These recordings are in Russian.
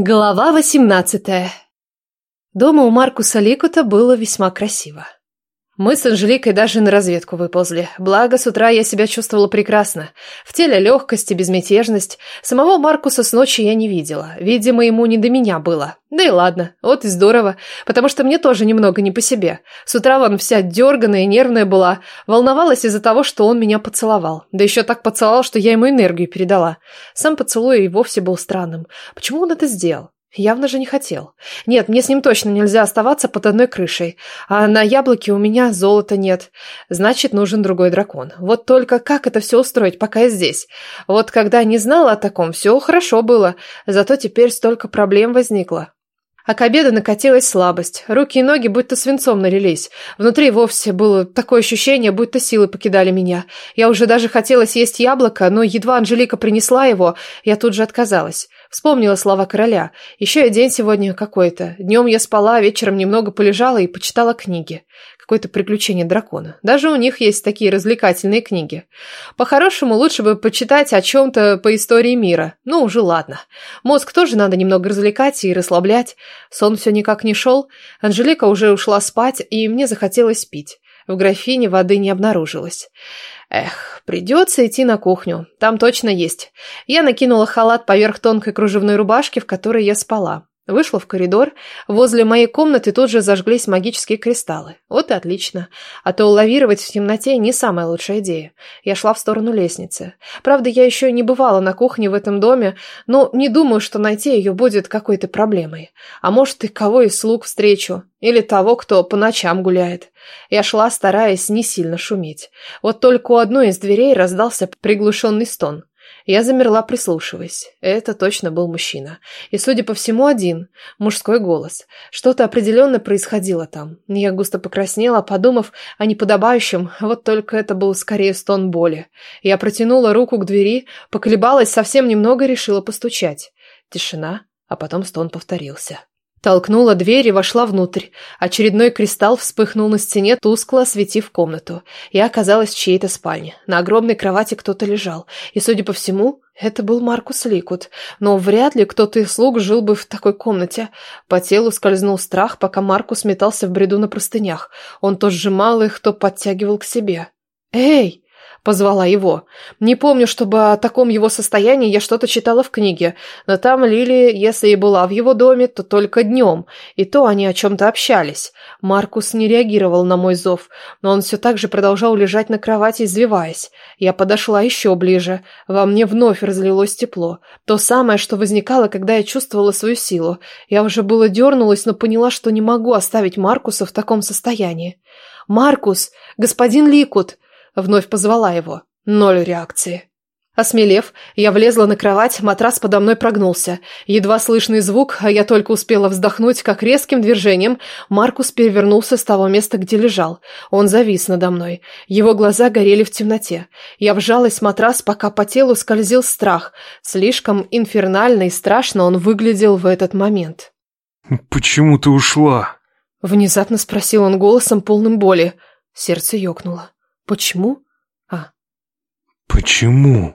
Глава восемнадцатая. Дома у Маркуса Ликута было весьма красиво. Мы с Анжеликой даже на разведку выползли. Благо, с утра я себя чувствовала прекрасно. В теле легкость и безмятежность. Самого Маркуса с ночи я не видела. Видимо, ему не до меня было. Да и ладно, вот и здорово. Потому что мне тоже немного не по себе. С утра вон вся дерганая и нервная была. Волновалась из-за того, что он меня поцеловал. Да еще так поцеловал, что я ему энергию передала. Сам поцелуй и вовсе был странным. Почему он это сделал? Явно же не хотел. Нет, мне с ним точно нельзя оставаться под одной крышей. А на яблоке у меня золота нет. Значит, нужен другой дракон. Вот только как это все устроить, пока я здесь? Вот когда не знала о таком, все хорошо было. Зато теперь столько проблем возникло. А к обеду накатилась слабость. Руки и ноги будто свинцом налились. Внутри вовсе было такое ощущение, будто силы покидали меня. Я уже даже хотела съесть яблоко, но едва Анжелика принесла его, я тут же отказалась. Вспомнила слова короля. Еще и день сегодня какой-то. Днем я спала, вечером немного полежала и почитала книги какое-то приключение дракона. Даже у них есть такие развлекательные книги. По-хорошему, лучше бы почитать о чем-то по истории мира. Ну, уже ладно. Мозг тоже надо немного развлекать и расслаблять. Сон все никак не шел. Анжелика уже ушла спать, и мне захотелось пить. В графине воды не обнаружилось. Эх, придется идти на кухню. Там точно есть. Я накинула халат поверх тонкой кружевной рубашки, в которой я спала. Вышла в коридор. Возле моей комнаты тут же зажглись магические кристаллы. Вот и отлично. А то лавировать в темноте не самая лучшая идея. Я шла в сторону лестницы. Правда, я еще не бывала на кухне в этом доме, но не думаю, что найти ее будет какой-то проблемой. А может, и кого из слуг встречу. Или того, кто по ночам гуляет. Я шла, стараясь не сильно шуметь. Вот только у одной из дверей раздался приглушенный стон. Я замерла, прислушиваясь. Это точно был мужчина. И, судя по всему, один. Мужской голос. Что-то определенно происходило там. Я густо покраснела, подумав о неподобающем, вот только это был скорее стон боли. Я протянула руку к двери, поколебалась совсем немного и решила постучать. Тишина, а потом стон повторился. Толкнула дверь и вошла внутрь. Очередной кристалл вспыхнул на стене, тускло осветив комнату. Я оказалась в чьей-то спальне. На огромной кровати кто-то лежал. И, судя по всему, это был Маркус Ликут. Но вряд ли кто-то из слуг жил бы в такой комнате. По телу скользнул страх, пока Маркус метался в бреду на простынях. Он то сжимал их, то подтягивал к себе. «Эй!» Позвала его. Не помню, чтобы о таком его состоянии я что-то читала в книге, но там Лили, если и была в его доме, то только днем, и то они о чем-то общались. Маркус не реагировал на мой зов, но он все так же продолжал лежать на кровати, извиваясь. Я подошла еще ближе. Во мне вновь разлилось тепло. То самое, что возникало, когда я чувствовала свою силу. Я уже было дернулась, но поняла, что не могу оставить Маркуса в таком состоянии. «Маркус! Господин Ликут!» Вновь позвала его. Ноль реакции. Осмелев, я влезла на кровать, матрас подо мной прогнулся. Едва слышный звук, а я только успела вздохнуть, как резким движением Маркус перевернулся с того места, где лежал. Он завис надо мной. Его глаза горели в темноте. Я вжалась в матрас, пока по телу скользил страх. Слишком инфернально и страшно он выглядел в этот момент. «Почему ты ушла?» Внезапно спросил он голосом, полным боли. Сердце ёкнуло. Почему? А. Почему?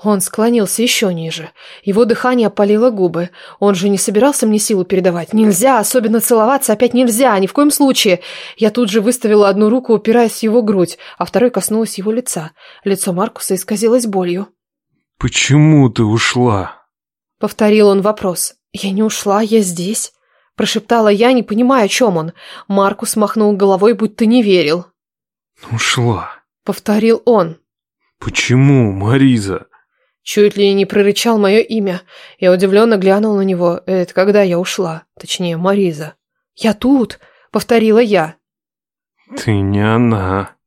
Он склонился еще ниже. Его дыхание опалило губы. Он же не собирался мне силу передавать. Нельзя, особенно целоваться опять нельзя, ни в коем случае. Я тут же выставила одну руку, упираясь в его грудь, а второй коснулась его лица. Лицо Маркуса исказилось болью. «Почему ты ушла?» Повторил он вопрос. «Я не ушла, я здесь», прошептала я, не понимая, о чем он. Маркус махнул головой, будто не верил. «Ушла», — повторил он. «Почему, Мариза?» Чуть ли не прорычал мое имя. Я удивленно глянул на него. Это когда я ушла. Точнее, Мариза. «Я тут», — повторила я. «Ты не она»,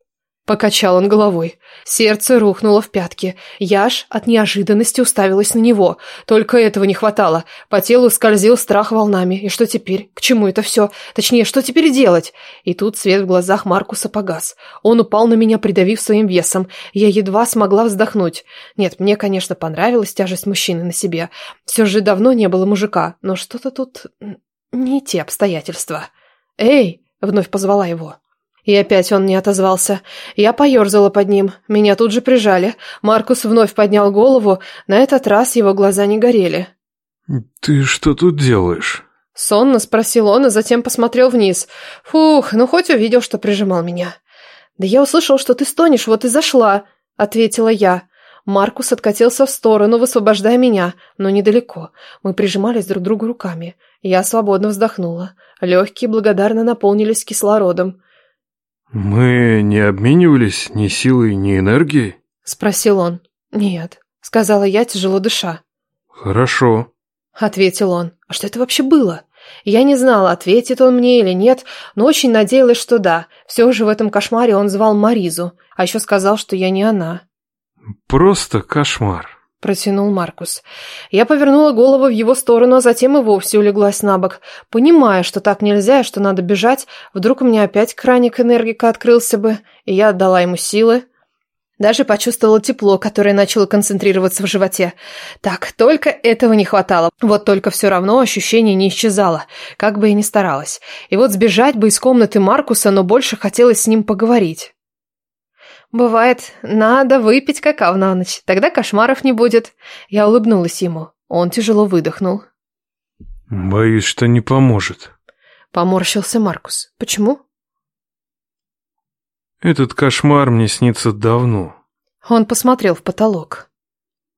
Покачал он головой. Сердце рухнуло в пятки. Я аж от неожиданности уставилась на него. Только этого не хватало. По телу скользил страх волнами. И что теперь? К чему это все? Точнее, что теперь делать? И тут свет в глазах Маркуса погас. Он упал на меня, придавив своим весом. Я едва смогла вздохнуть. Нет, мне, конечно, понравилась тяжесть мужчины на себе. Все же давно не было мужика. Но что-то тут... не те обстоятельства. «Эй!» — вновь позвала его. И опять он не отозвался. Я поерзала под ним. Меня тут же прижали. Маркус вновь поднял голову. На этот раз его глаза не горели. Ты что тут делаешь? Сонно спросил он, а затем посмотрел вниз. Фух, ну хоть увидел, что прижимал меня. Да я услышал, что ты стонешь, вот и зашла, ответила я. Маркус откатился в сторону, высвобождая меня, но недалеко. Мы прижимались друг к другу руками. Я свободно вздохнула. Легкие благодарно наполнились кислородом. «Мы не обменивались ни силой, ни энергией?» — спросил он. «Нет», — сказала я, тяжело дыша. «Хорошо», — ответил он. «А что это вообще было?» Я не знала, ответит он мне или нет, но очень надеялась, что да. Все же в этом кошмаре он звал Маризу, а еще сказал, что я не она. «Просто кошмар», — протянул Маркус. Я повернула голову в его сторону, а затем и вовсе улеглась на бок, понимая, что так нельзя и что надо бежать. Вдруг у меня опять краник энергика открылся бы, и я отдала ему силы. Даже почувствовала тепло, которое начало концентрироваться в животе. Так, только этого не хватало. Вот только все равно ощущение не исчезало, как бы я ни старалась. И вот сбежать бы из комнаты Маркуса, но больше хотелось с ним поговорить. «Бывает, надо выпить какао на ночь, тогда кошмаров не будет». Я улыбнулась ему. Он тяжело выдохнул. «Боюсь, что не поможет». Поморщился Маркус. «Почему?» «Этот кошмар мне снится давно». Он посмотрел в потолок.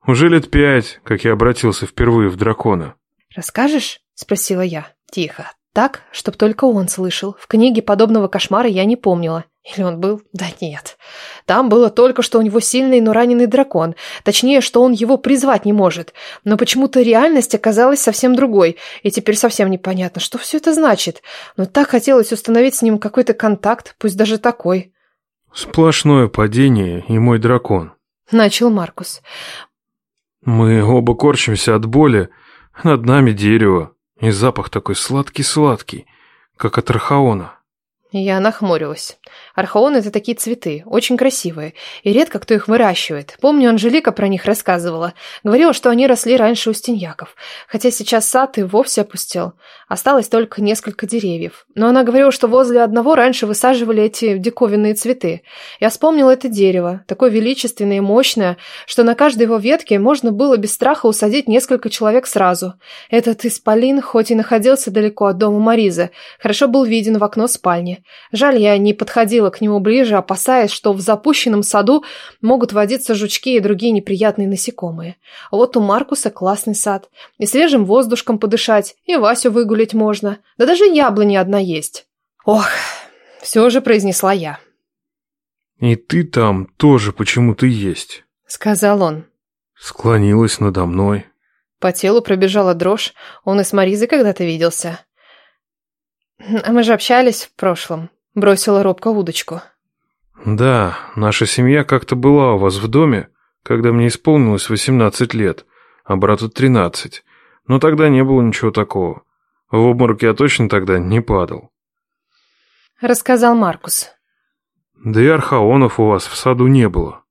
«Уже лет пять, как я обратился впервые в дракона». «Расскажешь?» – спросила я. Тихо. Так, чтоб только он слышал. В книге подобного кошмара я не помнила. Или он был? Да нет. Там было только, что у него сильный, но раненый дракон. Точнее, что он его призвать не может. Но почему-то реальность оказалась совсем другой. И теперь совсем непонятно, что все это значит. Но так хотелось установить с ним какой-то контакт, пусть даже такой. «Сплошное падение и мой дракон», — начал Маркус. «Мы оба корчимся от боли. Над нами дерево. И запах такой сладкий-сладкий, как от архаона». Я нахмурилась. Архаоны – это такие цветы, очень красивые, и редко кто их выращивает. Помню, Анжелика про них рассказывала. Говорила, что они росли раньше у стеньяков. Хотя сейчас сад и вовсе опустел. Осталось только несколько деревьев. Но она говорила, что возле одного раньше высаживали эти диковинные цветы. Я вспомнила это дерево, такое величественное и мощное, что на каждой его ветке можно было без страха усадить несколько человек сразу. Этот исполин, хоть и находился далеко от дома Маризы, хорошо был виден в окно спальни. Жаль, я не подходила к нему ближе, опасаясь, что в запущенном саду могут водиться жучки и другие неприятные насекомые. Вот у Маркуса классный сад. И свежим воздушком подышать, и Васю выгулить можно. Да даже яблони одна есть. Ох, все же произнесла я. «И ты там тоже почему-то есть», — сказал он. Склонилась надо мной. По телу пробежала дрожь. Он и с Маризой когда-то виделся. «А мы же общались в прошлом», — бросила робко удочку. «Да, наша семья как-то была у вас в доме, когда мне исполнилось восемнадцать лет, а брату тринадцать. Но тогда не было ничего такого. В обморок я точно тогда не падал». Рассказал Маркус. «Да и архаонов у вас в саду не было».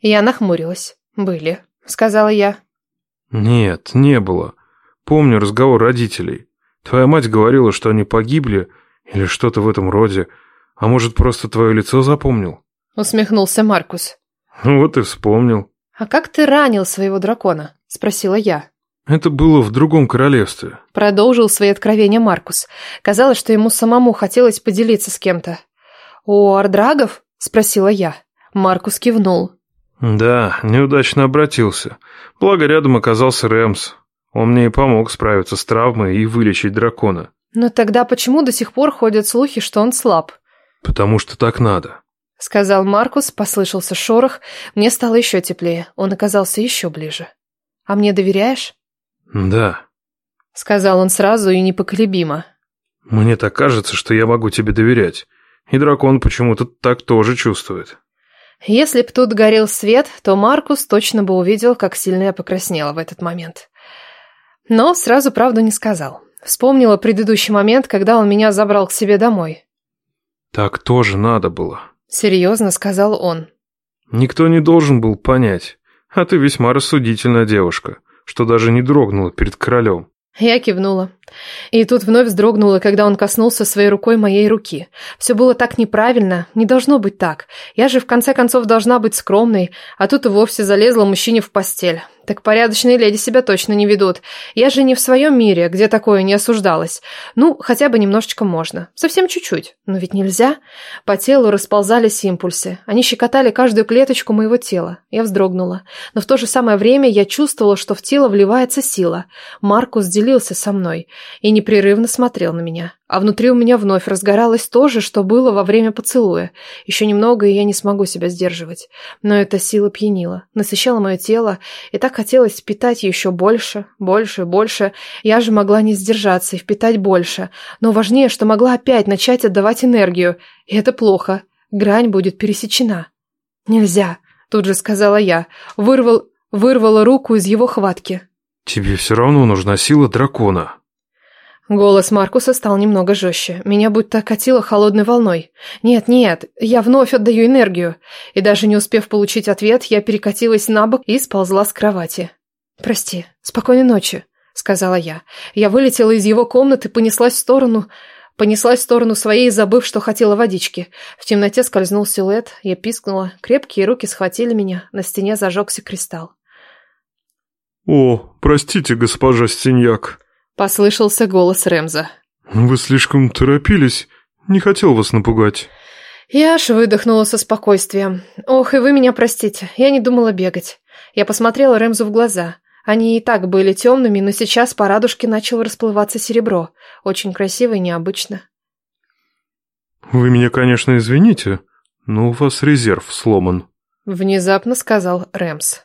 Я нахмурилась. «Были», — сказала я. «Нет, не было. Помню разговор родителей. Твоя мать говорила, что они погибли, или что-то в этом роде. А может, просто твое лицо запомнил?» Усмехнулся Маркус. «Вот и вспомнил». «А как ты ранил своего дракона?» Спросила я. «Это было в другом королевстве». Продолжил свои откровения Маркус. Казалось, что ему самому хотелось поделиться с кем-то. «У Ардрагов?» Спросила я. Маркус кивнул. «Да, неудачно обратился. Благо рядом оказался Рэмс. Он мне и помог справиться с травмой и вылечить дракона. Но тогда почему до сих пор ходят слухи, что он слаб? Потому что так надо. Сказал Маркус, послышался шорох. Мне стало еще теплее. Он оказался еще ближе. А мне доверяешь? Да. Сказал он сразу и непоколебимо. Мне так кажется, что я могу тебе доверять. И дракон почему-то так тоже чувствует. Если б тут горел свет, то Маркус точно бы увидел, как сильно я покраснела в этот момент. Но сразу правду не сказал. Вспомнила предыдущий момент, когда он меня забрал к себе домой. «Так тоже надо было», — серьезно сказал он. «Никто не должен был понять, а ты весьма рассудительная девушка, что даже не дрогнула перед королем». Я кивнула. И тут вновь вздрогнула, когда он коснулся своей рукой моей руки. Все было так неправильно, не должно быть так. Я же в конце концов должна быть скромной, а тут и вовсе залезла мужчине в постель. Так порядочные леди себя точно не ведут. Я же не в своем мире, где такое не осуждалось. Ну, хотя бы немножечко можно. Совсем чуть-чуть. Но ведь нельзя. По телу расползались импульсы. Они щекотали каждую клеточку моего тела. Я вздрогнула. Но в то же самое время я чувствовала, что в тело вливается сила. Маркус делился со мной и непрерывно смотрел на меня. А внутри у меня вновь разгоралось то же, что было во время поцелуя. Еще немного, и я не смогу себя сдерживать. Но эта сила пьянила, насыщала мое тело, и так хотелось впитать еще больше, больше, больше. Я же могла не сдержаться и впитать больше. Но важнее, что могла опять начать отдавать энергию. И это плохо. Грань будет пересечена. «Нельзя», — тут же сказала я. Вырвал, вырвала руку из его хватки. «Тебе все равно нужна сила дракона», Голос Маркуса стал немного жестче. Меня будто катило холодной волной. «Нет, нет, я вновь отдаю энергию». И даже не успев получить ответ, я перекатилась на бок и сползла с кровати. «Прости, спокойной ночи», — сказала я. Я вылетела из его комнаты, понеслась в сторону... Понеслась в сторону своей, забыв, что хотела водички. В темноте скользнул силуэт, я пискнула. Крепкие руки схватили меня, на стене зажегся кристалл. «О, простите, госпожа Стеньяк», Послышался голос Рэмза. «Вы слишком торопились. Не хотел вас напугать». Я аж выдохнула со спокойствием. «Ох, и вы меня простите. Я не думала бегать». Я посмотрела Рэмзу в глаза. Они и так были темными, но сейчас по радужке начало расплываться серебро. Очень красиво и необычно. «Вы меня, конечно, извините, но у вас резерв сломан», — внезапно сказал Рэмс.